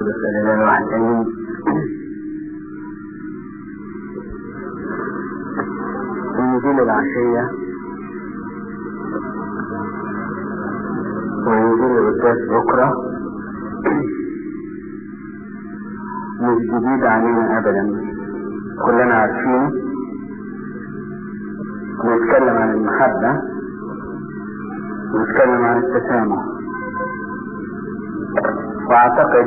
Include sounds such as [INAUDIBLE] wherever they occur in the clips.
السلام عليكم إنجيل العشية وإنجيل القداس بكرة مش جديد علينا أبدا كلنا عارفين بيتكلم عن المحبة بيتكلم عن التسامح واعتقد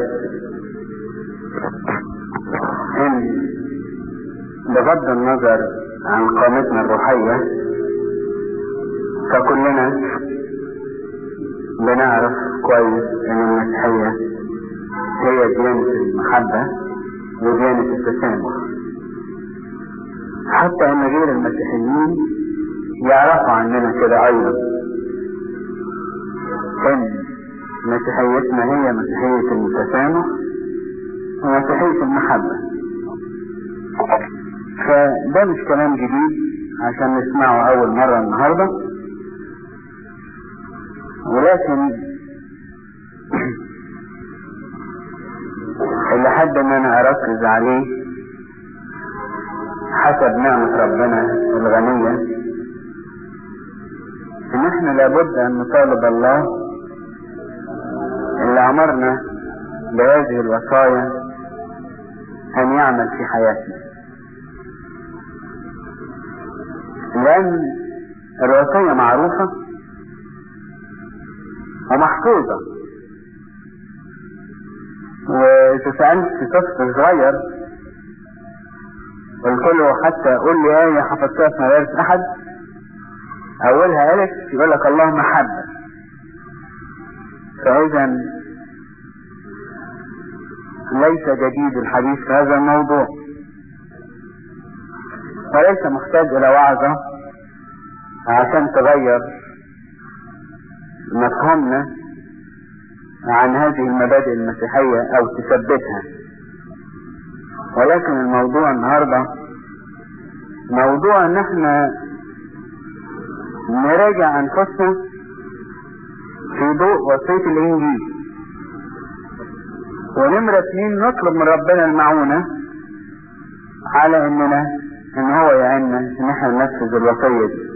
إن بغض النظر عن قامتنا الروحية فكلنا بنعرف كويس إن المسيحية هي ديانة المحبة وديانة التسامح. حتى أن غير المسيحيين يعرفوا عننا كده أيضا. إن مسيحيتنا هي مسيحية التسامح ومسيحية المحبة. فده مش كلام جديد عشان نسمعه أول مرة النهاردة. ولكن [CLEARS THROAT] اللي حد إن أنا أركز عليه حسب نعمة ربنا الغنية إن إحنا لابد أن نطالب الله اللي أمرنا بهذه الوصايا أن يعمل في حياتنا. لأن الوصية معروفة ومحفوظة. واذا سألت طفل صغير قلت له حتى قول لي إيه حفظتها في مدارس أحد أولها الف يقول لك الله محبة. فإذا ليس جديد الحديث في هذا الموضوع وليس محتاج إلى وعظة. عشان تغير مفهومنا عن هذه المبادئ المسيحية أو تثبتها ولكن الموضوع النهاردة موضوع ان إحنا نراجع أنفسنا في ضوء وصية الإنجيل ونمرة اتنين نطلب من ربنا المعونة على إننا إن هو يعيننا إن إحنا ننفذ الوصية دي.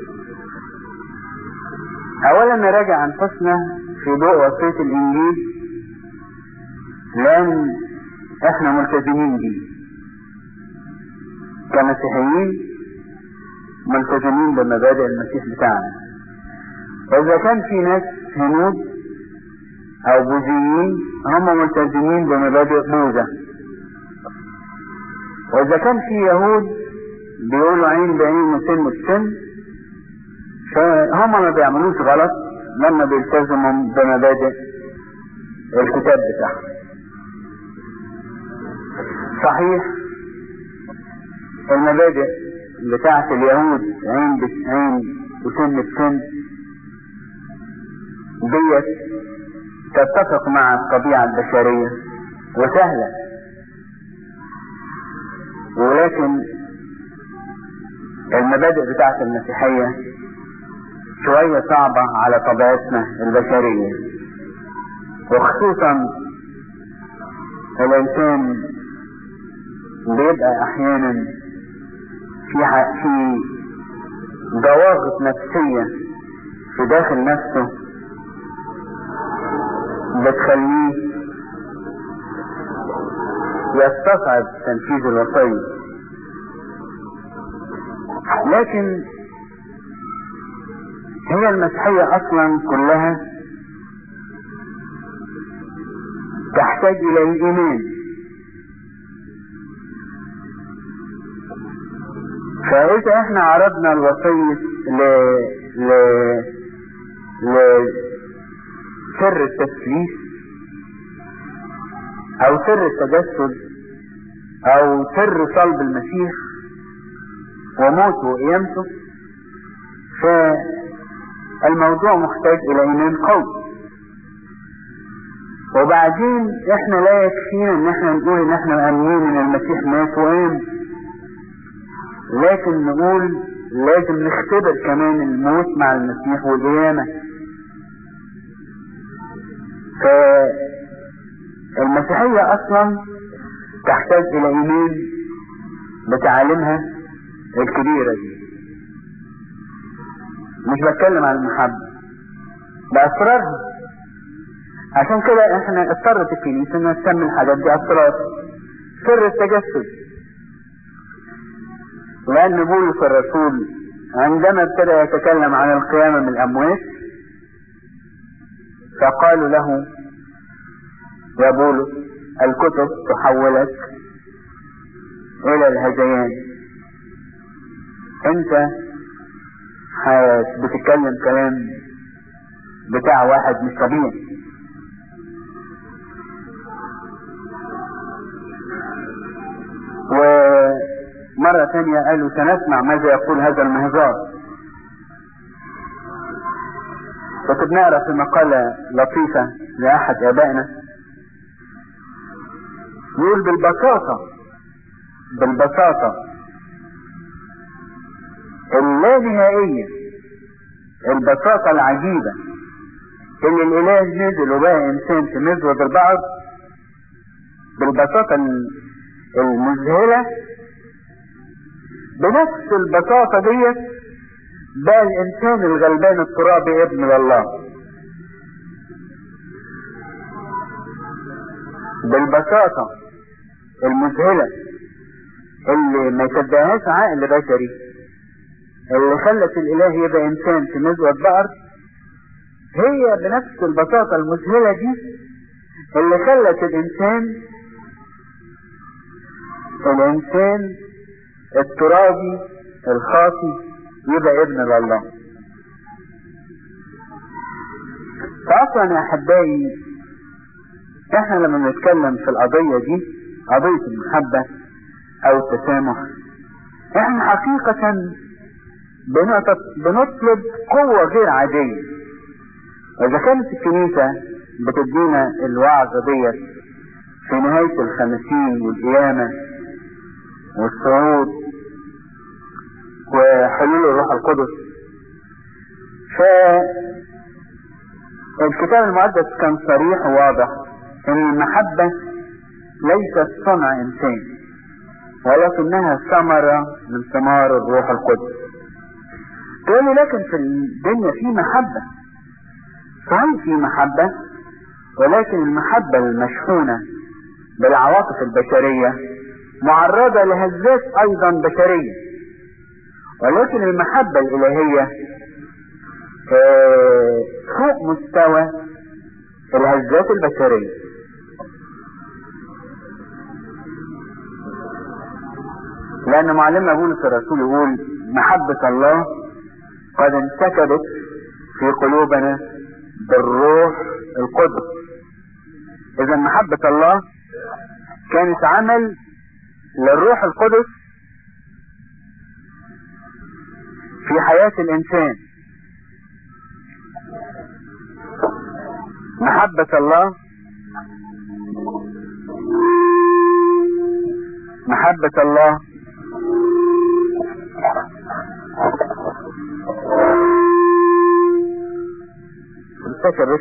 أولا نراجع أنفسنا في ضوء وصية الإنجيل. لأن إحنا ملتزمين بيه. كمسيحيين ملتزمين بمبادئ المسيح بتاعنا. إذا كان في ناس هنود أو بوذيين هم ملتزمين بمبادئ بوذا وإذا كان في يهود بيقولوا عين بعين وسن بسن فهم ما بيعملوش غلط. لما بيلتزموا بمبادئ الكتاب بتاعهم. صحيح المبادئ بتاعت اليهود عين بعين وسن بسن ديت تتفق مع الطبيعة البشرية وسهلة. ولكن المبادئ بتاعت المسيحية شوية صعبة على طبيعتنا البشرية. وخصوصا الإنسان بيبقى أحيانا في في ضواغط نفسية في داخل نفسه بتخليه يستصعب تنفيذ الوصية. لكن هي المسيحية أصلا كلها تحتاج إلى الإيمان. فإذا إحنا عرضنا الوصية ل ل ل سر التثليث أو سر التجسد أو سر صلب المسيح وموته وقيامته فالموضوع محتاج إلى إيمان قوي. وبعدين إحنا لا يكفينا إن إحنا نقول إن إحنا مأمنين إن المسيح مات وقام. لكن نقول لازم نختبر كمان الموت مع المسيح والقيامة المسيحية أصلا تحتاج إلى إيمان بتعاليمها الكبيرة دي. مش بتكلم عن المحبة. بأسرارها عشان كده إحنا اضطرت الكنيسة انها تسمي الحاجات دي أسرار. سر التجسد. لأن بولس الرسول عندما ابتدى يتكلم عن القيامة من الأموات فقالوا له يا بولس الكتب تحولك إلى الهذيان أنت بتتكلم كلام بتاع واحد مش طبيعي. ومرة ثانية قالوا سنسمع ماذا يقول هذا المهزار. وكنت نقرا في مقالة لطيفة لأحد آبائنا. يقول بالبساطة بالبساطة اللانهائية البساطة العجيبة اللي الإله نزل وبقى إنسان في مزود البعض بالبساطة المذهلة بنفس البساطة ديت بقى الإنسان الغلبان الترابي ابن الله. بالبساطة المذهلة اللي ما يصدقهاش عقل بشري. اللي خلت الإله يبقى إنسان في مزود بقر هي بنفس البساطة المذهلة دي اللي خلت الإنسان الإنسان الترابي الخاطي يبقى ابن لله. فاصلا يا احبائي إحنا لما نتكلم في القضية دي قضية المحبة أو التسامح إحنا حقيقة بنطلب قوة غير عادية. واذا كانت الكنيسة بتدينا الوعظة ديت في نهاية الخمسين والقيامة والصعود وحلول الروح القدس فالكتاب المقدس كان صريح وواضح إن المحبة ليست صنع إنسان ولكنها ثمرة من ثمار الروح القدس. لي لكن في الدنيا في محبة. صحيح في محبة ولكن المحبة المشحونة بالعواطف البشرية معرضة لهزات أيضا بشرية. ولكن المحبة الإلهية فوق مستوى الهزات البشرية. لأن معلمنا بولس الرسول يقول محبة الله قد انسكبت في قلوبنا بالروح القدس. إذا محبة الله كانت عمل للروح القدس في حياة الإنسان. محبة الله محبة الله انتشرت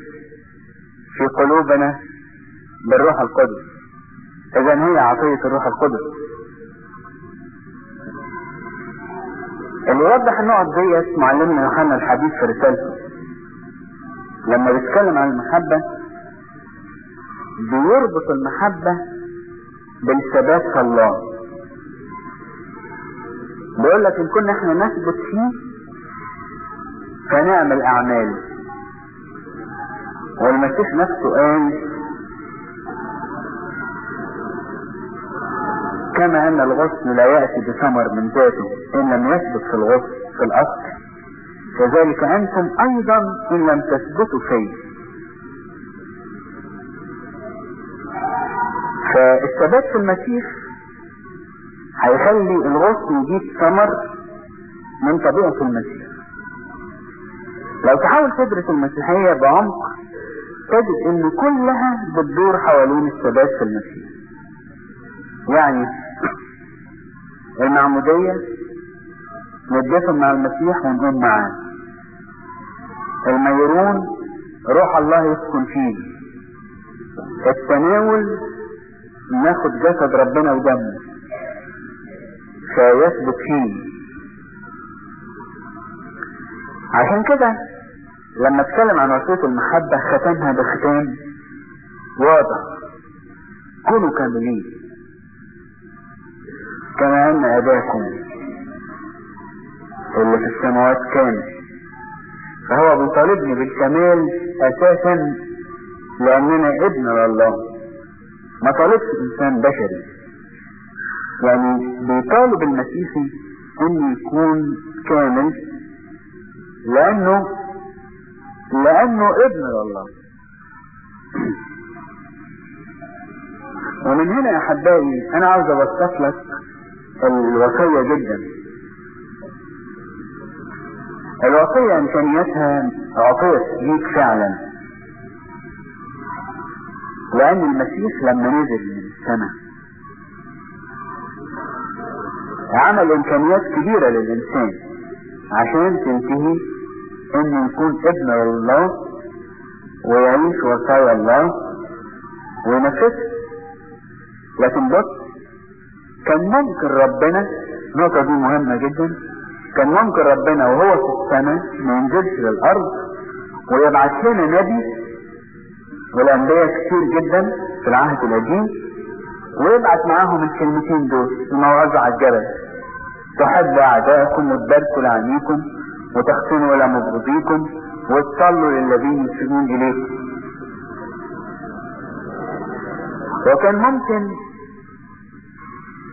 في قلوبنا بالروح القدس. اذا هي عطية الروح القدس. اللي يوضح النقط ديت معلمنا يوحنا الحديث في رسالته. لما بيتكلم عن المحبة بيربط المحبة بالثبات في الله. بيقول لك إن كنا إحنا نثبت فيه فنعمل اعمال والمسيح نفسه قال كما أن الغصن لا يأتي بثمر من ذاته إن لم يثبت في الغصن في الأصل. كذلك أنتم أيضا إن لم تثبتوا فيه فالثبات في المسيح هيخلي الغصن يجيب ثمر من طبيعة المسيح. لو تحاول تدرس المسيحية بعمق تجد إن كلها بتدور حوالين الثبات في المسيح يعني المعمودية ندفن مع المسيح ونقوم معاه. الميرون روح الله يسكن فيه. التناول ناخد جسد ربنا ودمه. فيثبت فيه. عشان كده لما اتكلم عن وصية المحبة ختمها بختام واضح. كونوا كاملين. كما أن أباكم اللي في السماوات كامل فهو بيطالبني بالكمال أساسا لأننا ابن لله. ما طالبش إنسان بشري. يعني بيطالب المسيحي انه يكون كامل لأنه لأنه ابن لله ومن هنا يا احبائي أنا عاوز أوصف لك الوصية جدا. الوصية امكانياتها اعطيت ليك فعلا. لأن المسيح لما نزل من السماء عمل إمكانيات كبيرة للإنسان عشان تنتهي انه يكون ابن الله ويعيش وصايا الله وينفذها لكن بص كان ممكن ربنا النقطة دي مهمة جدا كان ممكن ربنا وهو في السماء ما ينزلش للأرض ويبعث لنا نبي والأنبياء كتير جدا في العهد القديم ويبعث معاهم الكلمتين دول الموعظة على الجبل. تحب أعداءكم وتباركوا لعينيكم وتحسنوا إلى مبغضيكم وتصلوا للذين يسلمون إليكم وكان ممكن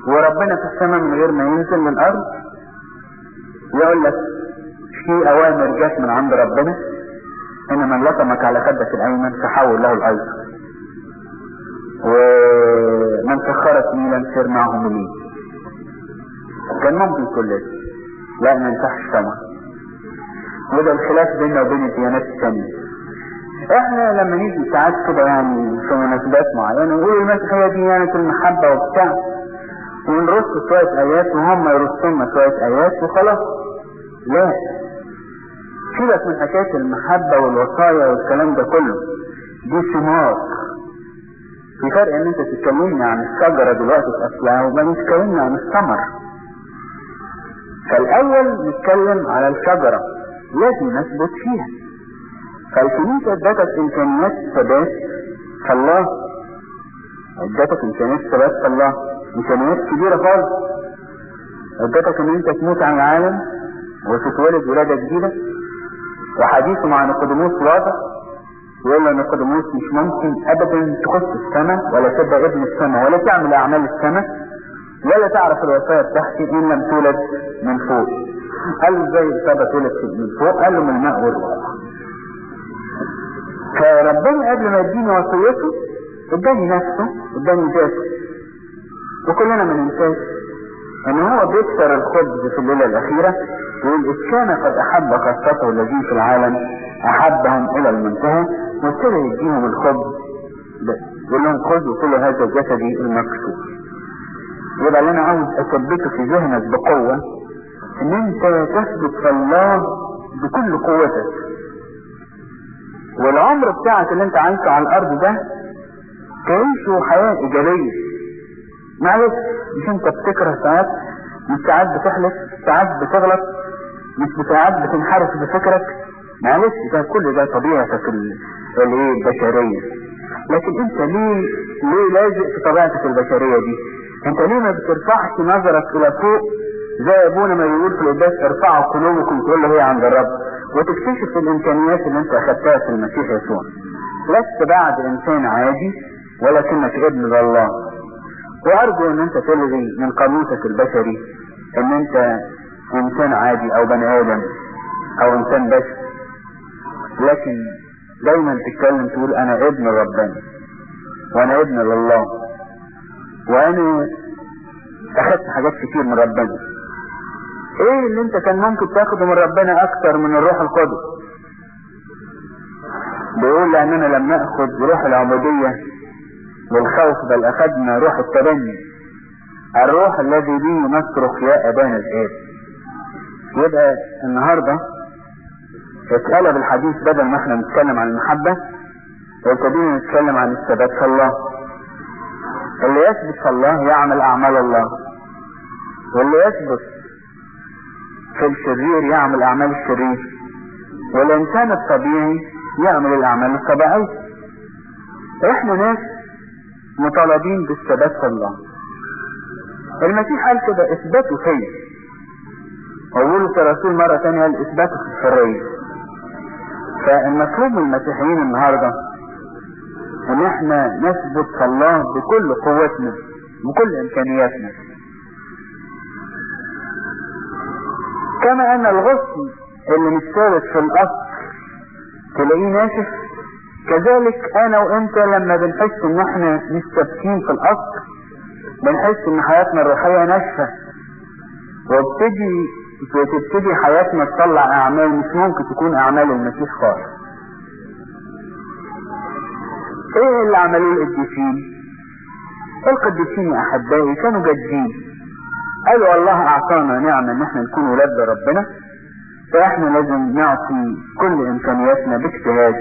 وربنا في السماء من غير ما ينزل من الأرض يقول لك في أوامر جت من عند ربنا إن من لطمك على خدك الأيمن فحول له الايسر ومن سخرت ميلا سير معه مليل كان ممكن كل ده لا ما ينفعش طبعا وده الخلاف بيننا وبين الديانات الثانية. إحنا لما نيجي ساعات كده يعني في مناسبات معينة نقول المسيحية دي يعني المحبة وبتاع ونرص شوية آيات وهم يرصوا لنا شوية آيات وخلاص. لا. سيبك من حكاية المحبة والوصايا والكلام ده كله. دي ثمار في فرق إن أنت تتكلمني عن الشجرة دلوقتي في اصلها وبعدين تتكلمني عن الثمر. فالأول نتكلم على الشجرة. لازم نثبت فيها. فالكنيسة ادتك إمكانيات ثبات الله. ادتك إمكانيات ثبات الله. إمكانيات كبيرة خالص. ادتك إن أنت تموت عن العالم وتتولد ولادة جديدة. وحديثه مع نيقوديموس واضح. يقول له نيقوديموس مش ممكن ابدا تخش السماء ولا تبقى ابن السماء ولا تعمل أعمال السماء ولا تعرف الوصايا بتاعتي إن لم تولد من فوق. قال له إزاي الإصابة تولد من فوق قال له من الماء والروح فربنا قبل ما يديني وصيته اداني نفسه اداني ذاته وكلنا ما ننساش إن هو بيكسر الخبز في الليلة الأخيرة يقول إذ كان قد أحب خاصته الذين في العالم أحبهم إلى المنتهى وابتدى يديهم الخبز. يقول لهم خذوا كل هذا جسدي المكسور. يبقى اللي أنا عاوز أثبته في ذهنك بقوة ان انت تثبت في الله بكل قوتك والعمر بتاعك اللي انت عايشه على الأرض ده تعيشه حياة إيجابية. معلش مش انت بتكره ساعات مش ساعات بتحلف ساعات بتغلط مش ساعات بتنحرف بفكرك معلش ده كل ده طبيعتك الايه البشرية. لكن انت ليه ليه لازق في طبيعتك البشرية دي؟ انت ليه ما بترفعش نظرك إلى فوق زي أبونا ما بيقول في القداس ارفعوا قلوبكم له هي عند الرب؟ وتكتشف الإمكانيات اللي أنت اخدتها في المسيح يسوع. لست بعد إنسان عادي ولكنك ابن الله. وأرجو إن أنت تلغي من قاموسك البشري إن أنت إنسان عادي أو بني آدم أو إنسان بس لكن دايما تتكلم تقول أنا ابن ربنا وأنا ابن لله وأنا اخدت حاجات كتير من ربنا. إيه اللي انت كان ممكن تاخده من ربنا أكتر من الروح القدس؟ بيقول لأننا لم نأخذ روح العبودية والخوف بل أخذنا روح التبني. الروح الذي به نصرخ يا ابانا الآب. يبقى النهارده اتقلب الحديث بدل ما إحنا نتكلم عن المحبة وابتدينا نتكلم عن الثبات في الله. اللي يثبت في الله يعمل أعمال الله. واللي يثبت في الشرير يعمل أعمال الشرير. والانسان الطبيعي يعمل الأعمال الطبيعية. إحنا ناس مطالبين بالثبات في الله. المسيح قال كده اثبتوا فيا وبولس الرسول مرة تانية قال اثبتوا في الحرية. فالمطلوب من المسيحيين النهاردة إن إحنا نثبت في الله بكل قوتنا بكل إمكانياتنا. كما أن الغصن اللي مش ثابت في الاصل تلاقيه ناشف؟ كذلك أنا وأنت لما بنحس إن إحنا مش ثابتين في الاصل بنحس إن حياتنا الروحية ناشفة. وابتدي وتبتدي حياتنا تطلع أعمال مش ممكن تكون أعمال المسيح خالص. إيه اللي عملوه القديسين؟ القديسين يا أحبائي كانوا جادين. قالوا الله أعطانا نعمة إن إحنا نكون ولاد ربنا فإحنا لازم نعطي كل إمكانياتنا باجتهاد.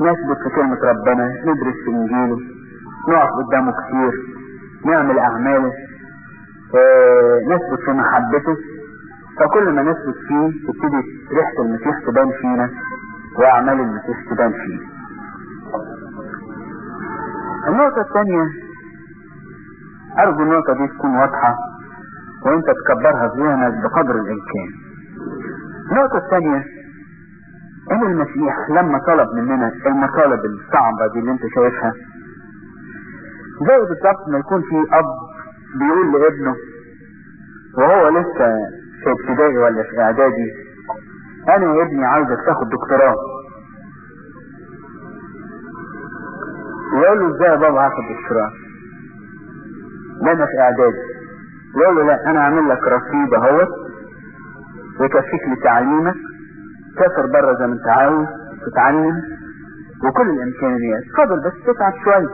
نثبت في كلمة ربنا ندرس في انجيله نقف قدامه كتير نعمل أعماله. آه نثبت في محبته فكل ما نثبت فيه تبتدي ريحة المسيح تبان فينا وأعمال المسيح تبان فينا. النقطة الثانية أرجو النقطة دي تكون واضحة. وأنت تكبرها في ذهنك بقدر الإمكان. النقطة الثانية إن المسيح لما طلب مننا المطالب الصعبة دي اللي أنت شايفها زي بالظبط ما يكون في أب بيقول لابنه وهو لسه في ابتدائي ولا في إعدادي أنا يا ابني عايزك تاخد دكتوراه. يقول له إزاي يا بابا هاخد دكتوراه؟ ده أنا في إعدادي. يقول له لا أنا أعمل لك رصيد اهوت يكفيك لتعليمك سافر بره زي ما أنت عاوز تتعلم وكل الامكانيات فضل بس تتعب شوية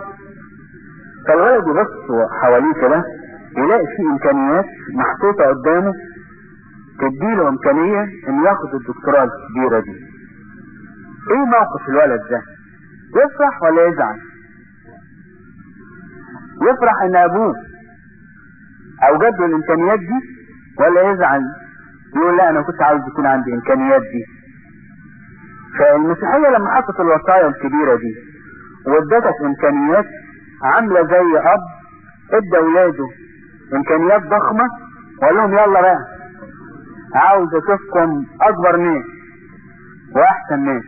فالولد يبص حواليه كده يلاقي في إمكانيات محطوطة قدامه تديله إمكانية إنه ياخد الدكتوراه الكبيرة دي. إيه موقف الولد ده؟ يفرح ولا يزعل؟ يفرح إن أبوه اوجد له الامكانيات دي ولا يزعل. يقول لا أنا كنت عاوز يكون عندي إمكانيات دي. فالمسيحية لما حطت الوصايا الكبيرة دي وادتك إمكانيات عاملة زي أب إدى اولاده إمكانيات ضخمة وقال لهم يلا بقى عاوز أشوفكم أكبر ناس وأحسن ناس.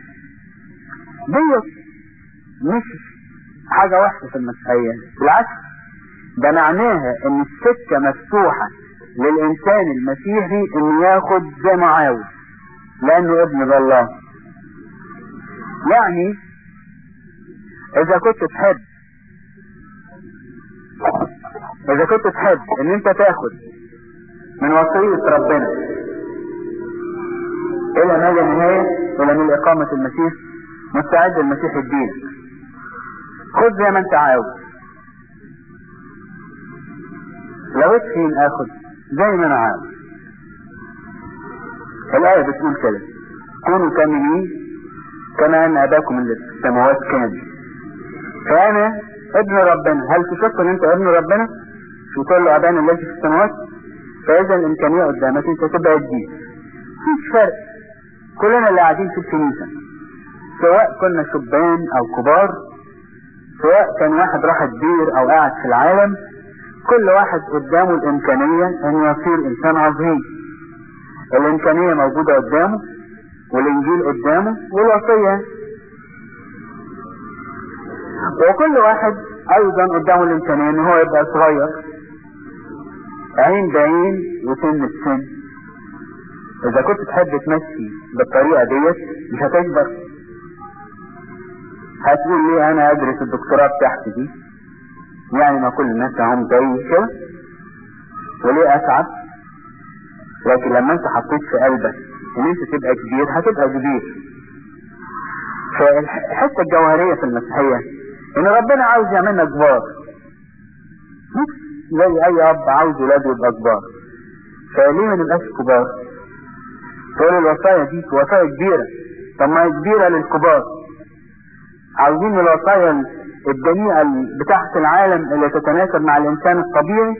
ديت مش حاجة وحشة في المسيحية بالعكس. ده معناها إن السكة مفتوحة للإنسان المسيحي انه ياخد زي ما عاوز لأنه ابن الله. يعني إذا كنت تحب إذا كنت تحب إن أنت تاخد من وصية ربنا إلى لا نهاية إلى من إقامة المسيح مستعد المسيح يدينك خد زي ما أنت عاوز. لو فين اخد زي ما أنا عاوز الآية بتقول كده كونوا كاملين كما أن أباكم اللي في السماوات كامل. فأنا ابن ربنا هل تشك إن أنت ابن ربنا؟ في كل أبانا الذي في السماوات. فاذا الامكانية قدامك أنت تبقى تجيب مفيش فرق. كلنا اللي قاعدين في الكنيسة. سواء كنا شبان أو كبار سواء كان واحد راح كبير أو قاعد في العالم كل واحد قدامه الإمكانية إن يصير إنسان عظيم. الإمكانية موجودة قدامه والإنجيل قدامه والوصية. وكل واحد أيضا قدامه الإمكانية إن هو يبقى صغير. عين بعين وسن بسن إذا كنت تحب تمشي بالطريقة ديت مش هتكبر. هتقول ليه أنا أدرس الدكتوراه بتاعتي دي؟ يعني ما كل الناس هم زي كده. وليه اتعب لكن لما أنت حطيت في قلبك إن أنت تبقى كبير هتبقى كبير. فالحتة الجوهرية في المسيحية إن ربنا عاوز يعملنا كبار. زي أي أب عاوز ولاده يبقى كبار. فليه ما نبقاش كبار؟ تقول الوصايا دي وصايا كبيرة. طب ما هي كبيرة للكبار. عاوزين الوصايا الدنيئة بتاعت العالم اللي تتناسب مع الإنسان الطبيعي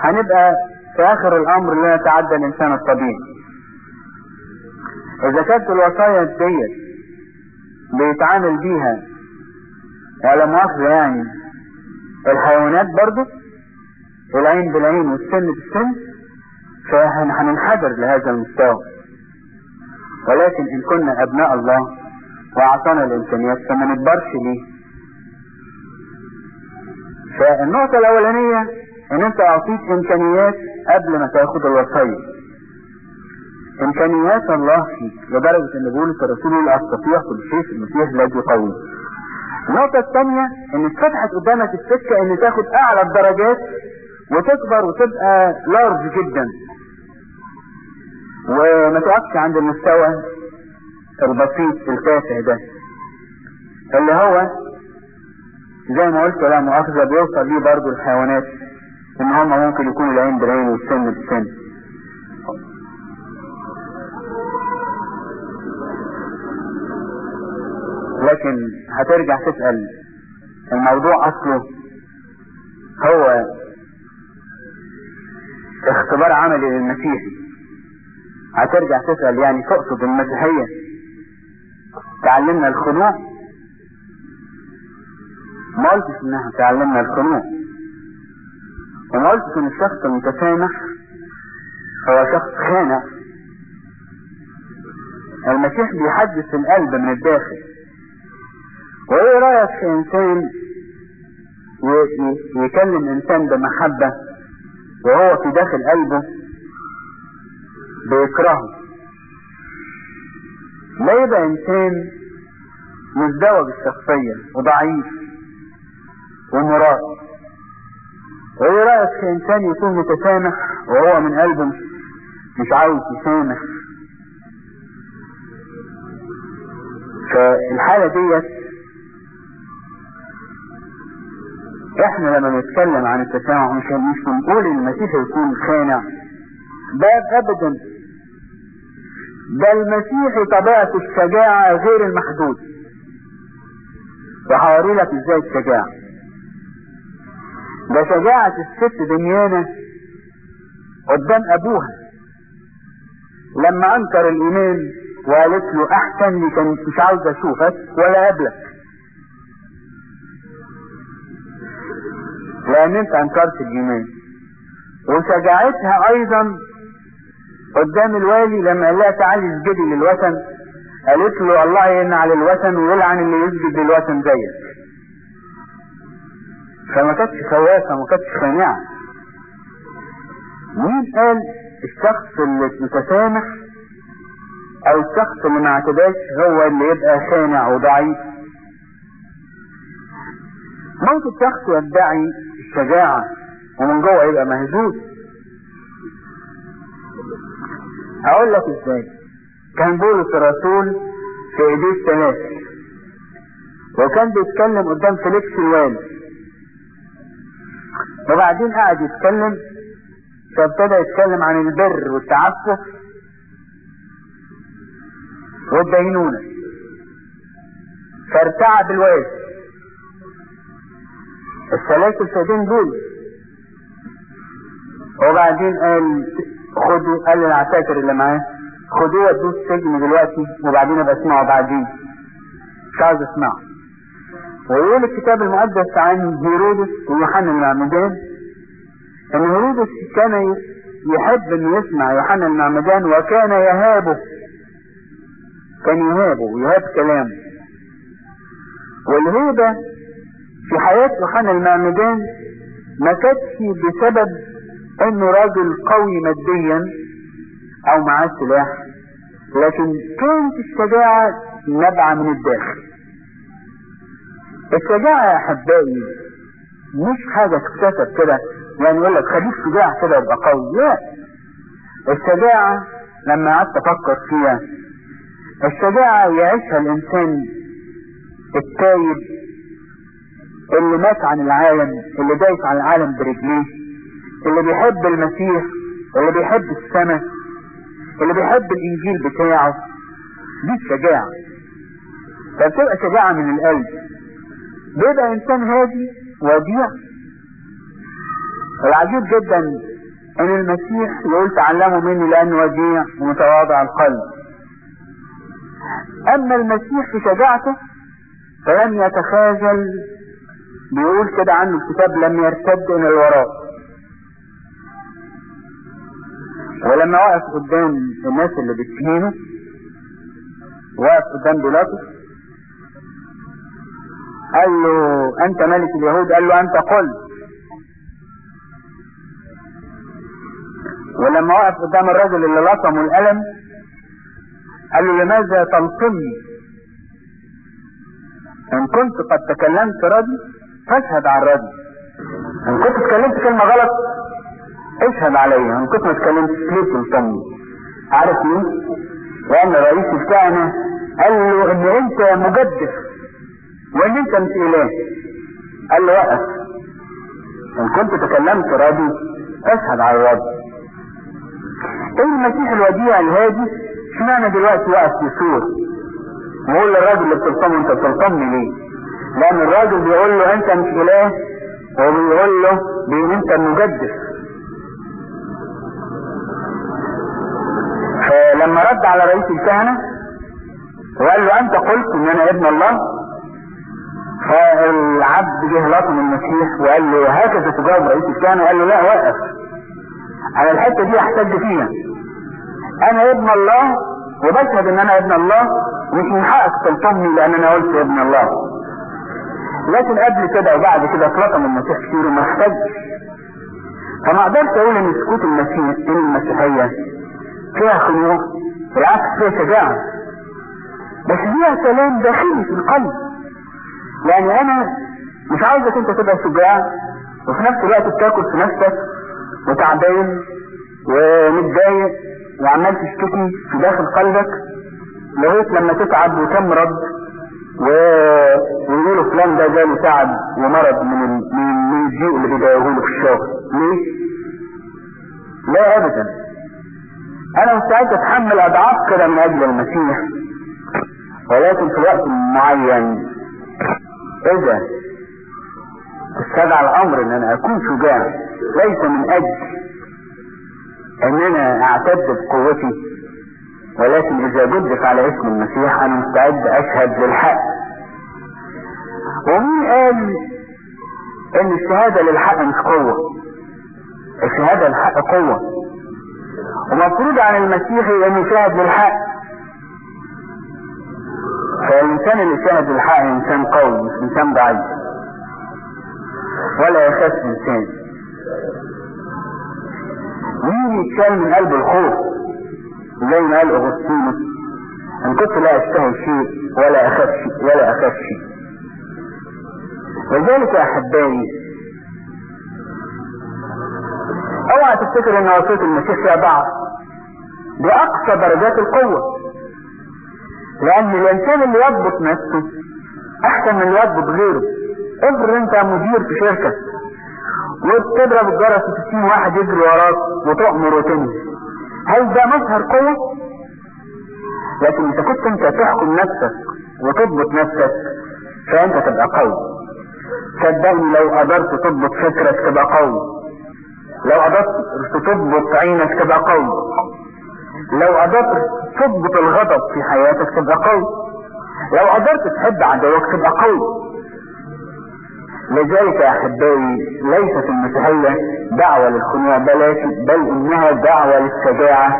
هنبقى في آخر الأمر لا يتعدى الإنسان الطبيعي. إذا كانت الوصايا ديت بيتعامل بيها ولا مؤاخذة يعني الحيوانات برضه العين بالعين والسن بالسن فاحنا هننحدر لهذا المستوى. ولكن إن كنا أبناء الله وأعطانا الامكانيات فما نكبرش ليه؟ فالنقطة الأولانية إن أنت اعطيت إمكانيات قبل ما تاخد الوصية إمكانيات الله فيك لدرجة إن بيقول الرسول يقول استطيع كل شيء في المسيح الذي قوي النقطة الثانية إن اتفتحت قدامك السكة إن تاخد أعلى الدرجات وتكبر وتبقى لارج جدا. وما تقفش عند المستوى البسيط التافه ده اللي هو زي ما قلت لا مؤاخذة بيوصل ليه برضه الحيوانات إن هم ممكن يكونوا العين بالعين والسن بالسن. لكن هترجع تسأل الموضوع أصله هو اختبار عملي للمسيحي هترجع تسأل يعني تقصد المسيحية. تعلمنا الخنوع ما قلتش انها تعلمنا الخنوع وما قلتش ان الشخص المتسامح هو شخص خانع المسيح بيحدث القلب من الداخل وايه رأيك في انسان يكلم انسان بمحبة وهو في داخل قلبه بيكرهه لا يبقى انسان مزدوج الشخصية وضعيف ومراد وايه رأيك في إنسان يكون متسامح وهو من قلبه مش عاوز يسامح؟ فالحالة ديت إحنا لما نتكلم عن التسامح مش مش بنقول المسيح يكون خانع ده ابدا. ده المسيح طبيعة الشجاعة غير المحدود. وهوري لك إزاي الشجاعة. ده شجاعة الست دنيانة قدام أبوها. لما أنكر الإيمان وقالت له أحسن لي كان مش عاوز أشوفك ولا قبلك لأن أنت أنكرت الإيمان. وشجاعتها أيضا قدام الوالي لما قال لها تعالي اسجدي للوثن. قالت له الله يعين على الوثن ويلعن اللي يسجد للوثن زيك فما كانتش خوافه ما كانتش خانعة. مين قال الشخص اللي متسامح أو الشخص اللي ما اعتداش هو اللي يبقى خانع وضعيف؟ ممكن شخص يدعي الشجاعة ومن جوه يبقى مهزوز. أقول لك إزاي. كان بولس الرسول في إيديه الثلاثة وكان بيتكلم قدام فيليكس الوالي وبعدين قعد يتكلم فابتدى يتكلم عن البر والتعفف والدينونة. فارتعب الوالي الثلاثة الفاتين دول. وبعدين قال خدوا قال للعساكر اللي معاه. خدوه ودوه السجن دلوقتي وبعدين أبقى اسمعوا بعدين. مش عاوز أسمعه. ويقول الكتاب المقدس عن هيرودس ويوحنا المعمدان. إن هيرودس كان يحب إنه يسمع يوحنا المعمدان وكان يهابه. كان يهابه ويهاب كلامه. والهيبة في حياة يوحنا المعمدان ما كانتش بسبب إنه راجل قوي ماديا أو معاه سلاح لكن كانت الشجاعة نابعة من الداخل. الشجاعة يا احبائي مش حاجة تكتسب كده يعني يقول لك خليك شجاع كده يبقى قوي. لا الشجاعة لما قعدت أفكر فيها الشجاعة يعيشها الإنسان التايب اللي مات عن العالم اللي دايس عن العالم برجليه اللي بيحب المسيح اللي بيحب السماء اللي بيحب الإنجيل بتاعه. دي الشجاعة. فبتبقى شجاعة من القلب. بيبقى إنسان هادي وديع. العجيب جدا إن المسيح يقول تعلموا مني لأنه وديع ومتواضع القلب. أما المسيح في شجاعته فلم يتخاذل بيقول كده عنه الكتاب لم يرتد إلى الوراء. ولما وقف قدام الناس اللي بتهينه وقف قدام بيلاطس قال له أنت ملك اليهود؟ قال له أنت قل. ولما وقف قدام الرجل اللي لطمه الالم قال له لماذا تلطمني؟ إن كنت قد تكلمت ردي فاشهد على الردي إن كنت اتكلمت كلمة غلط اشهد عليا إن كنت ما اتكلمتش ليه تلطمني؟ عارف ليه لأن رئيس الكهنة قال له إن أنت مجدف. وان انت مش اله قال له وقف إن كنت تكلمت راضي اشهد على الراضي إيه المسيح الوديع الهادي؟ اشمعنى دلوقتي واقف في سور ويقول للراجل اللي بتلطمه أنت بتلطمني ليه؟ لأن الراجل بيقول له أنت مش إله. وبيقول له بان أنت مجدف فلما رد على رئيس الكهنة وقال له أنت قلت إن أنا ابن الله؟ فالعبد جه لطم المسيح وقال له هكذا تجاوب رئيس الكهنة قال له لا وقف أنا الحتة دي أحتج فيها. أنا ابن الله وبشهد إن أنا ابن الله مش من حقك تلطمني لأن أنا قلت ابن الله. لكن قبل كده وبعد كده اتلطم المسيح كتير وما احتجش. فما أقدرش أقول إن سكوت المسيح إن المسيحية فيها خنوع بالعكس فيها شجاعة. بس فيها سلام داخلي في القلب. يعني أنا مش عايزك أنت تبقى شجاع وفي نفس الوقت بتاكل في نفسك وتعبان ومتضايق وعمال تشتكي في داخل قلبك لغاية لما تتعب وتمرض و... ويقولوا فلان ده جاله تعب ومرض من ال... من الضيق اللي بيضايقوه في الشغل. ليه؟ لا ابدا. أنا مستعد أتحمل أضعاف كده من أجل المسيح ولكن في وقت معين. اذا استدعى الأمر إن أنا أكون شجاع. ليس من أجل إن أنا أعتد بقوتي ولكن إذا جدف على اسم المسيح أنا مستعد أشهد للحق ومين قال إن الشهادة للحق مش قوة؟ الشهادة للحق قوة. ومفروض عن المسيحي انه يشاهد للحق. فالانسان اللي شاهد للحق إنسان قوي مش إنسان ضعيف. ولا يخاف انسان مين يتشال من قلب الخوف؟ زي ما قال اغسطينوس ان كنت لا اشتهي شيء ولا اخاف شيء ولا اخاف شيء. لذلك يا أحبائي. أوعى تفتكر إن وصية المسيح فيها ضعف. دي اقصى درجات القوة. لأن الانسان اللي يضبط نفسه أحسن من اللي يضبط غيره. افرض أنت مدير في شركة. وتضرب الجرس وتسين واحد يجري وراك وتؤمر وتنهي. هل ده مظهر قوة؟ لكن إذا كنت أنت تحكم نفسك وتضبط نفسك فأنت تبقى قوي. صدقني لو قدرت تضبط فكرك تبقى قوي. لو قدرت تضبط عينك تبقى قوي. لو قدرت تضبط الغضب في حياتك تبقى قوي. لو قدرت تحب عدوك تبقى قوي. لذلك يا أحبائي ليست المسيحية دعوة للخنوع بل, بل إنها دعوة للشجاعة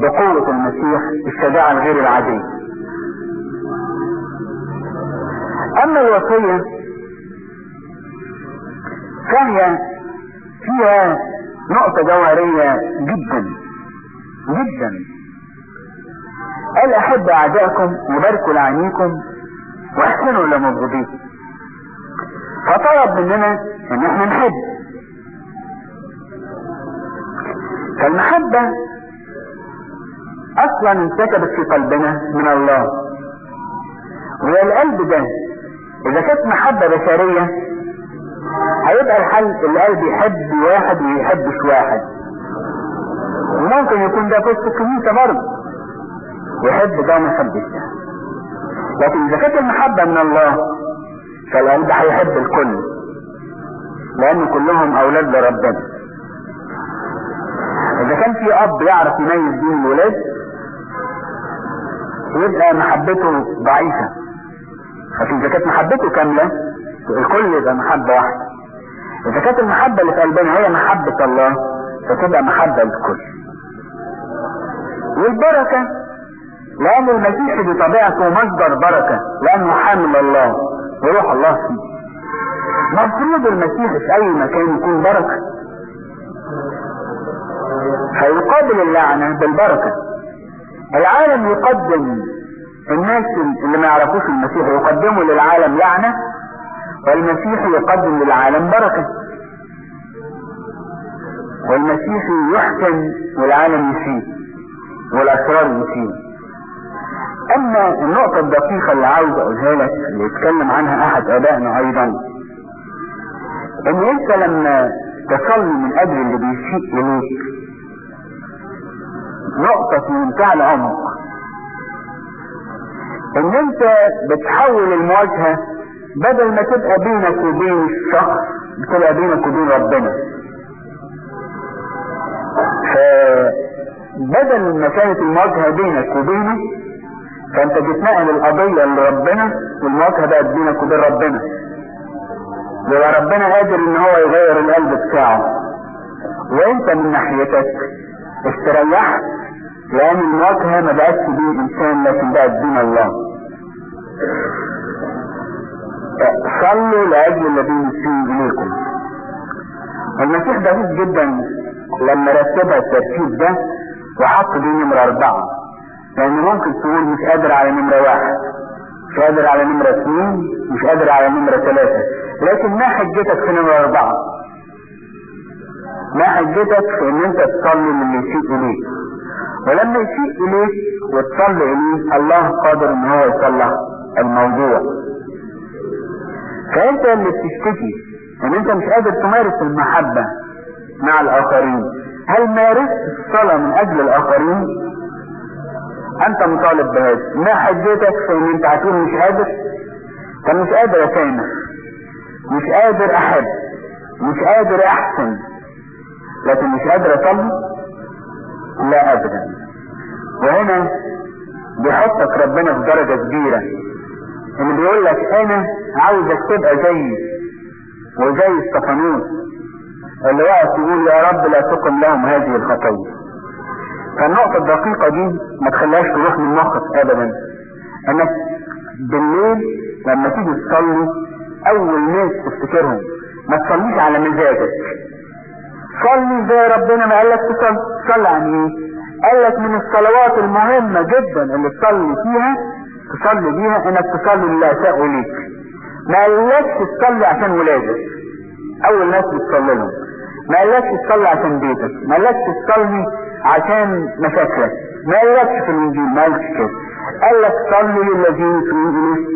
بقوة المسيح الشجاعة الغير العادية. أما الوصية فهي فيها نقطة جوهرية جدا جدا. قال أحب أعدائكم وباركوا لعينيكم واحسنوا لمبغضيكم فطلب مننا إن إحنا نحب. فالمحبة أصلا انسكبت في قلبنا من الله. وهي القلب ده إذا كانت محبة بشرية هيبقى الحل القلب يحب واحد ويحبش واحد. وممكن يكون ده في الكنيسة برضه. يحب ده وما يحبش ده لكن إذا كانت المحبة من الله فالقلب هيحب الكل لأن كلهم أولاد لربنا. إذا كان في أب يعرف يميز بين الولاد يبقى محبته ضعيفة. لكن إذا كانت محبته كاملة الكل يبقى محبة واحدة. إذا كانت المحبة اللي في قلبنا هي محبة الله فتبقى محبة للكل والبركة لأن المسيح بطبيعته مصدر بركة لأنه حامل الله وروح الله فيه. مفروض المسيح في أي مكان يكون بركة؟ فيقابل اللعنة بالبركة. العالم يقدم الناس اللي ما يعرفوش المسيح يقدموا للعالم لعنة والمسيح يقدم للعالم بركة. والمسيح يحسن والعالم يسيء والأسرار يسيء أما النقطة الدقيقة اللي عاوز أقولها لك اللي يتكلم عنها أحد آبائنا أيضا إن أنت لما تصلي من أجل اللي بيسيء إليك نقطة في منتهى العمق إن أنت بتحول المواجهة بدل ما تبقى بينك وبين الشخص بتبقى بينك وبين ربنا. فبدل ما كانت المواجهة بينك وبينه فانت بتنقل القضية لربنا والمواجهة بقت بينك وبين ربنا. يبقى ربنا قادر إن هو يغير القلب بتاعه. وانت من ناحيتك استريحت لأن المواجهة ما بقتش بين إنسان لكن بقت بين الله. صلوا لأجل الذين يسيء إليكم. المسيح دقيق جدا لما رتبها الترتيب ده وحط دي نمرة اربعة لأن ممكن تقول مش قادر على نمرة واحد مش قادر على نمرة اثنين مش قادر على نمرة ثلاثة. لكن ما حجتك في نمرة أربعة؟ ما حجتك في إن أنت تصلي من يسيء إليك؟ ولما يسيء إليك وتصلي إليه الله قادر إن هو يصلح الموضوع. فأنت اللي بتشتكي إن أنت مش قادر تمارس المحبة مع الآخرين. هل مارست الصلاة من أجل الآخرين؟ أنت مطالب بهذا. ما حجتك في إن انت هتقول مش قادر؟ طب مش قادر اسامح مش قادر أحب. مش قادر أحسن. لكن مش قادر أصلي؟ لا أبدا. وهنا بيحطك ربنا في درجة كبيرة. إن بيقول لك أنا عاوزك تبقى زيي وزي استفانوس اللي وقف يقول يا رب لا تقم لهم هذه الخطية. فالنقطة الدقيقة دي ما تخليهاش تروح من مخك ابدا. انك بالليل لما تيجي تصلي أول ناس تفتكرهم ما تصليش على مزاجك. صلي زي ربنا ما قالك تصلي. تصلي عن إيه؟ قالك من الصلوات المهمة جدا اللي تصلي فيها تصلي بيها إنك تصلي لله اساءوا ليك ما قالكش تصلي عشان ولادك. أول ناس بتصلي لهم. ما قالكش تصلي عشان بيتك. ما قالكش تصلي عشان مشاكلك ما قالكش في الانجيل ما كده قال لك صلي للذين يسوءون اليك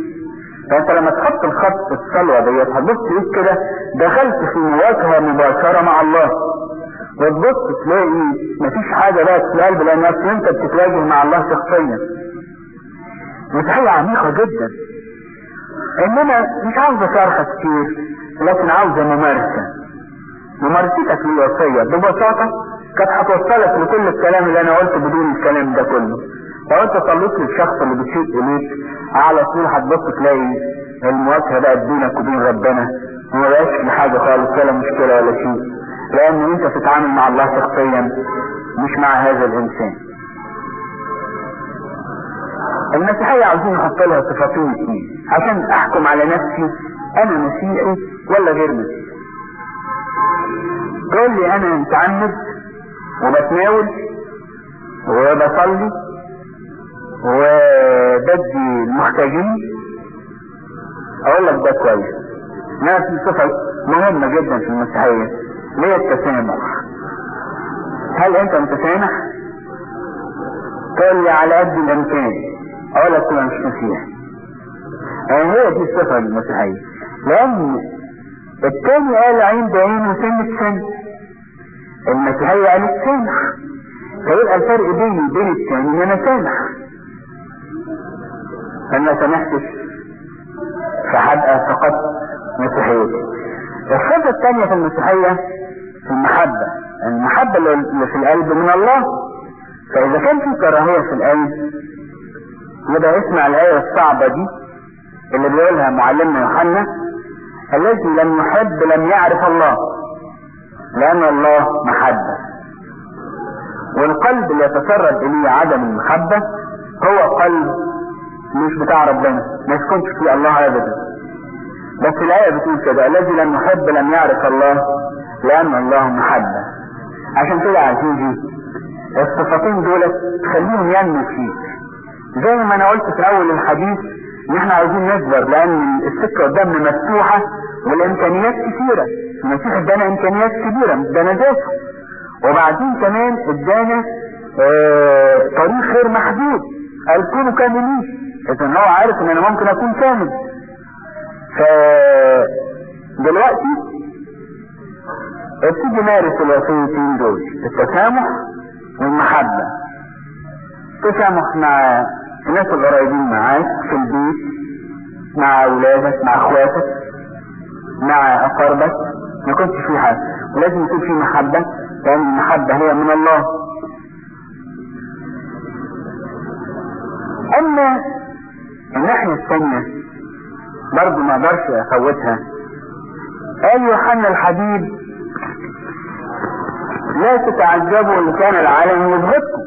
فانت لما تحط الخط الصلوة ديت هتبص إيه كده دخلت في مواجهة مباشرة مع الله. وتبص تلاقي مفيش حاجة بقى في القلب لانك أنت بتتواجه مع الله شخصيا. وتحية عميقة جدا. إنما مش عاوزة شرح كتير لكن عاوزة ممارسة. ممارستك للوصية ببساطة كانت هتوصلك لكل الكلام اللي أنا قلته بدون الكلام ده كله. لو أنت صليت للشخص اللي بتشيء إليك على طول هتبص تلاقي المواجهة بقت بينك وبين ربنا. وما بقاش في حاجة خالص ولا مشكلة ولا شيء. لأن أنت بتتعامل مع الله شخصيا مش مع هذا الإنسان. المسيحية عاوزين نحط لها صفتين اثنين عشان أحكم على نفسي أنا مسيحي ولا غير مسيحي تقول لي أنا متعمد وبتناول وبصلي وبدي المحتاجين أقول لك ده كويس. ما في صفة مهمة جدا في المسيحية اللي هي التسامح. هل أنت متسامح؟ تقول لي على قد الإمكان. أقول لك كده مش مسيحي يعني هي دي الصفة المسيحية. لأن التاني قال عين بعين وسن بسن المسيحية قالت سامح فيبقى الفرق بيني وبين التاني إن أنا سامح. أن ما سمحتش فهبقى فقدت مسيحيتي. الصفة الثانية في المسيحية المحبة. المحبة اللي في القلب من الله. فإذا كان في كراهية في القلب يبقى اسمع الآية الصعبة دي اللي بيقولها معلمنا يوحنا الذي لم يحب لم يعرف الله. لأن الله محبة. والقلب اللي يتسرب إليه عدم المحبة هو قلب مش بتاع ربنا ما يسكنش فيه الله أبدا. بس الآية بتقول كده الذي لم يحب لم يعرف الله لأن الله محبة. عشان كده عزيزي الصفتين دول تخليهم ينمو فيك. زي ما أنا قلت في أول الحديث إن إحنا عايزين نكبر لأن السكه قدامنا مفتوحة والامكانيات كثيره المسيح ادانا امكانيات كبيرة ادانا ذاته وبعدين كمان ادانا آه طريق غير محدود. قال كونوا كاملين اذا هو عارف إن أنا ممكن أكون كامل. ف دلوقتي ابتدي مارس الوصيتين دول. التسامح والمحبة. تسامح مع الناس القريبين معاك في البيت مع أولادك مع أخواتك. مع أقاربك ما يكونش في حاجة. ولازم يكون في محبة لأن المحبة هي من الله. أما الناحية الثانية برضه ما أقدرش أفوتها. قال يوحنا الحبيب لا تتعجبوا إن كان العالم يبغضكم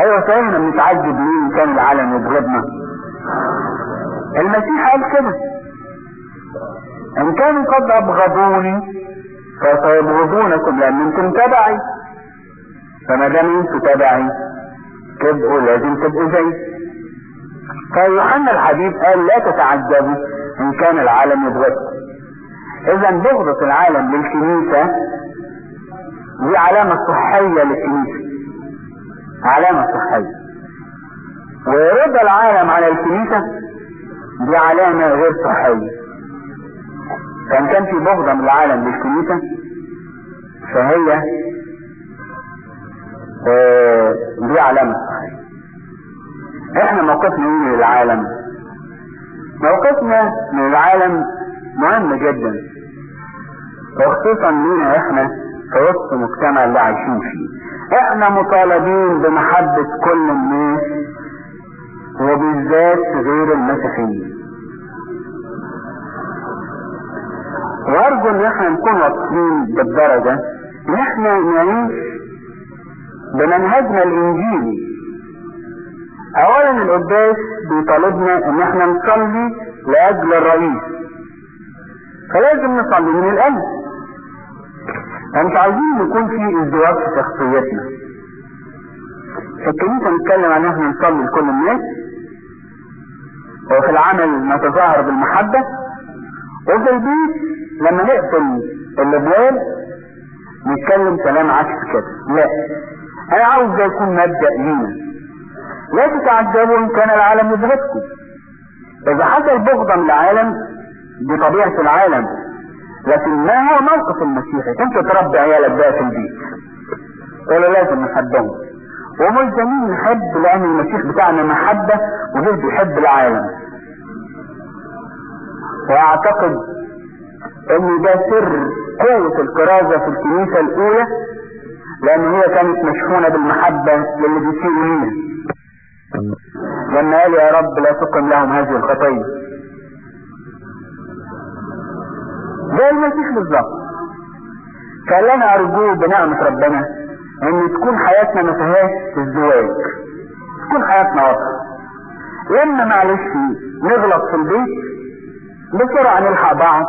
أيوه صحيح بنتعجب ليه ان كان العالم يبغضنا المسيح قال كده. إن كانوا قد أبغضوني فسيبغضونكم لأن أنتم تبعي. فما دام أنتم تبعي تبقوا لازم تبقوا زي. فيوحنا الحبيب قال لا تتعجبوا إن كان العالم يبغضكم اذا بغضة العالم للكنيسة دي علامة صحية للكنيسة. علامة صحية. ورضا العالم على الكنيسة دي علامة غير صحية فان كان في بغضة من العالم للكنيسة فهي آه دي علامة صحية إحنا موقفنا إيه من العالم؟ موقفنا من العالم مهم جدا. وخصوصا لينا إحنا في وسط المجتمع اللي عايشين فيه. إحنا مطالبين بمحبة كل الناس وبالذات غير المسيحيين. وأرجو أن إحنا نكون واضحين بالدرجة. ان إحنا نعيش بمنهجنا الإنجيلي. اولا القداس بيطالبنا إن إحنا نصلي لأجل الرئيس. فلازم نصلي من القلب مش عايزين يكون في ازدواج في شخصيتنا. في الكنيسة نتكلم عن إحنا نصلي لكل الناس. وفي العمل نتظاهر بالمحبة. وفي البيت لما نقفل الابواب نتكلم كلام عكس كده. لا أنا عاوز ده يكون مبدأ لينا. لا تتعجبوا إن كان العالم يبغضكم إذا حصل بغضة من العالم دي طبيعة العالم لكن ما هو موقف المسيحي انت تربي عيالك بقى في البيت ولا لازم نحبهم. وملزمين نحب لأن المسيح بتاعنا محبة وده بيحب العالم. وأعتقد إن ده سر قوة الكرازة في الكنيسة الأولى لأن هي كانت مشحونة بالمحبة للي بيسيروا لينا لما قال يا رب لا تقم لهم هذه الخطيه زي المسيح بالظبط. فاللي أنا أرجوه بنعمة ربنا. إن تكون حياتنا ما فيهاش الزواج تكون حياتنا واضحة لما معلش نغلط في البيت بسرعة نلحق بعض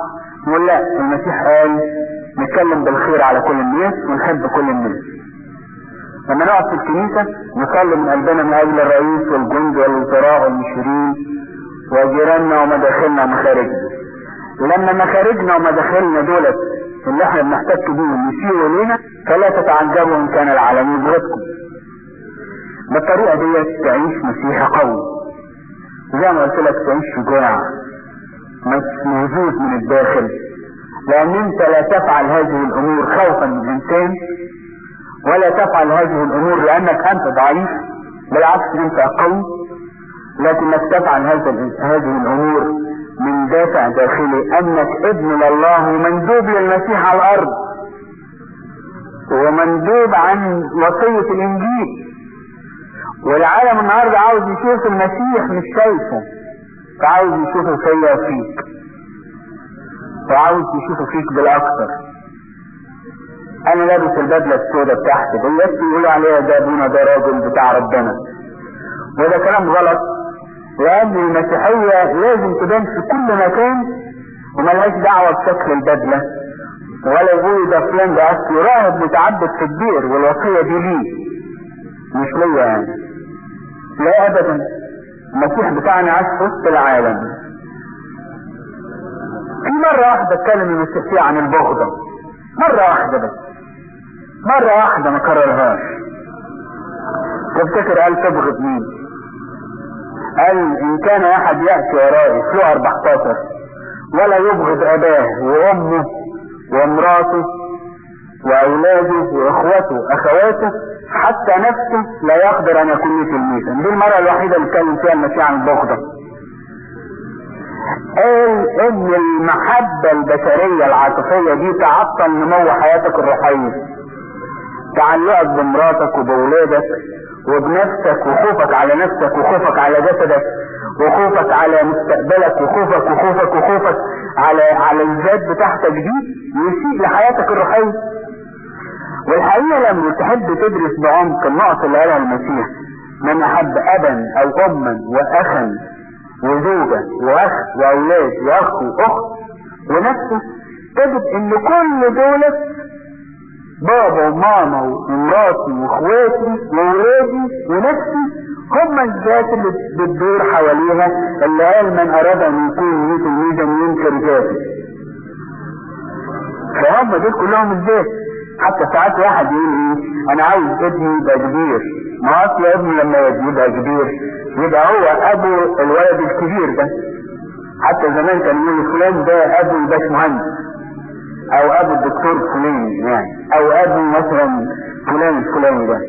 نقول لا المسيح قال نتكلم بالخير على كل الناس ونحب كل الناس. لما نقعد في الكنيسة نصلي من قلبنا من أجل الرئيس والجند والوزراء والمشيرين وجيراننا ومداخلنا ومخارجنا. لما مخارجنا ومداخلنا دولت اللي إحنا بنحتك بيهم يسيروا لينا فلا تتعجبوا إن كان العالم يبغضكم بالطريقة ديت تعيش مسيحي قوي. زي ما قلت لك تعيش شجاع موجود من الداخل. لأن أنت لا تفعل هذه الأمور خوفا من انسان ولا تفعل هذه الأمور لأنك أنت ضعيف. بالعكس أنت قوي. لكنك تفعل هذه الأمور من دافع داخلي انك ابن لله ومندوب للمسيح على الأرض. ومندوب عن وصية الإنجيل. والعالم النهاردة عاوز يشوف المسيح مش شايفه فعاوز يشوفه فيا وفيك. وعاوز يشوفه فيك بالأكثر. أنا لابس البدلة السوداء بتاعتي ديت يقولوا عليها ده ابونا ده راجل بتاع ربنا. وده كلام غلط. لأن المسيحية لازم تبان في كل مكان وملهاش دعوة بشكل البدلة. ولا يقولوا ده فلان ده اصله راهب متعبد في الدير والوصية دي ليه. مش ليا يعني. لا ابدا. المسيح بتاعنا عاش في وسط العالم. في مرة واحدة اتكلم المسيح عن البغضة. مرة واحدة بس. مرة واحدة ما كررهاش. تفتكر قال تبغض مين؟ قال إن كان احد يأتي ورائي في 14 ولا يبغض أباه وأمه وامراته وأولاده واخوته أخواته حتى نفسه لا يقدر أن يكون لي تلميذا دي المرة الوحيدة اللي اتكلم فيها المسيح عن البغضة. قال إن المحبة البشرية العاطفية دي تعطل نمو حياتك الروحية. تعلقك بمراتك وبولادك وبنفسك وخوفك على نفسك وخوفك على جسدك وخوفك على مستقبلك وخوفك وخوفك وخوفك على على الذات بتاعتك دي يسيء لحياتك الروحية. والحقيقة لما تحب تدرس بعمق النقط اللي قالها المسيح من أحب أبا أو أما وأخا وزوجة وأخ وأولاد وأخ وأخت ونفسه تجد إن كل دولة بابا وماما ومراتي واخواتي وولادي ونفسي هم الذات اللي بتدور حواليها اللي قال من أراد أن يكون لي تلميذا ينكر ذاته فهم دول كلهم الذات. حتى ساعات واحد يقول إيه أنا عاوز ابني يبقى كبير. ما أصل ابني لما يبقى كبير؟ يبقى هو أبو الولد الكبير ده. حتى زمان كان يقول فلان ده أبو الباش مهندس أو أبو الدكتور فلان يعني. أو ابو مثلا فلان الفلاني ده.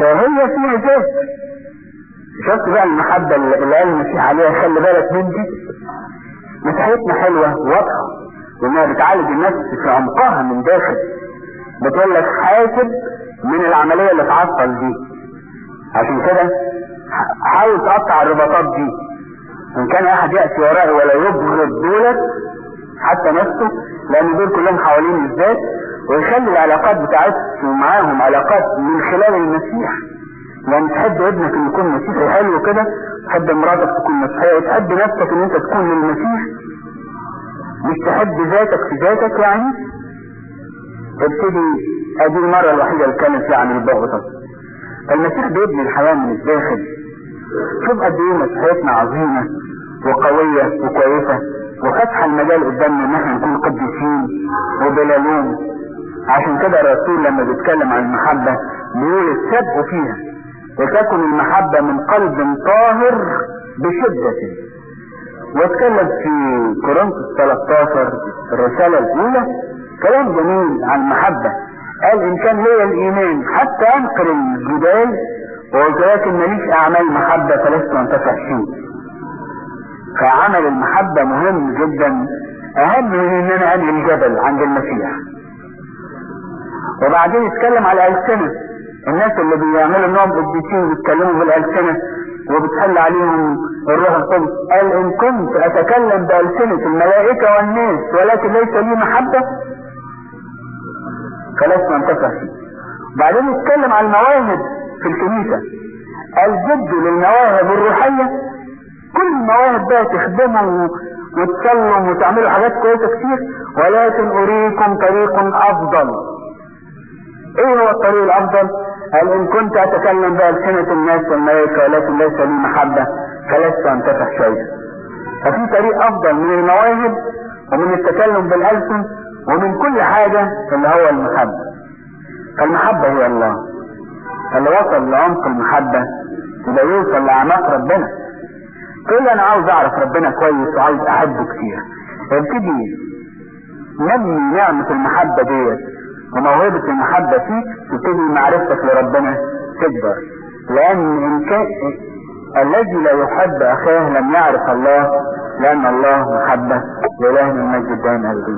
فهي فيها ذات شفت بقى المحبة اللي قال المسيح عليها خلي بالك من دي مسيحيتنا حلوة واضحة. وانها بتعالج النفس في عمقها من داخل. بتقول لك حاسب من العملية اللي تعطل دي. عشان كده حاول تقطع الرباطات دي. إن كان أحد يأتي ورائي ولا يبغض دولت حتى نفسه لأن دول كلهم حوالين الذات ويخلي العلاقات بتاعته معاهم علاقات من خلال المسيح. لأن تحب ابنك إن يكون مسيحي حلو كده تحب مراتك تكون مسيحية تحب نفسك إن أنت تكون للمسيح مش تحب ذاتك في ذاتك يعني؟ ابتدي أدي المرة الوحيدة اللي اتكلم فيها عن البغضة. المسيح بيبني الحياة من الداخل. شوف قد إيه مسيحيتنا عظيمة وقوية وكويسة. وفتح المجال قدامنا إن إحنا نكون قديسين وبلا لوم عشان كده الرسول لما بيتكلم عن المحبة بيقول السبق فيها. وتكن المحبة من قلب طاهر بشدة. واتكلم في كورنثوس 13 الرسالة الأولى. كلام جميل عن المحبة. قال إن كان لي الإيمان حتى أنقل الجبال وقلت لكن ماليش أعمال محبة فلست أنتفع شيء فعمل المحبة مهم جدا. أهم من إن أنا أنهي الجبل عند المسيح. وبعدين يتكلم على الألسنة الناس اللي بيعملوا انهم قديسين بيتكلموا بالألسنة وبتحل عليهم الروح القدس. قال إن كنت أتكلم بألسنة الملائكة والناس ولكن ليس لي محبة. فلست انتفع فيه. بعدين يتكلم عن المواهب في الكنيسة. الجد للمواهب الروحية كل المواهب بقى تخدموا وتصلوا وتعملوا حاجات كويسة كتير ولكن أريكم طريق أفضل. إيه هو الطريق الأفضل؟ قال إن كنت أتكلم بألسنة الناس والملائكة ولكن ليس لي محبة فلست انتفع شيئا. ففي طريق أفضل من المواهب ومن التكلم بالألسن ومن كل حاجة اللي هو المحبة. فالمحبة هي الله. اللي وصل لعمق المحبة يبقى يوصل لأعماق ربنا. تقول أنا عاوز أعرف ربنا كويس وعاوز أحبه كتير. ابتدي. نمي نعمة المحبة ديت وموهبة المحبة فيك تبتدي معرفتك لربنا تكبر. لأن إن كان الذي لا يحب أخاه لم يعرف الله لأن الله محبة لإله المجد دائما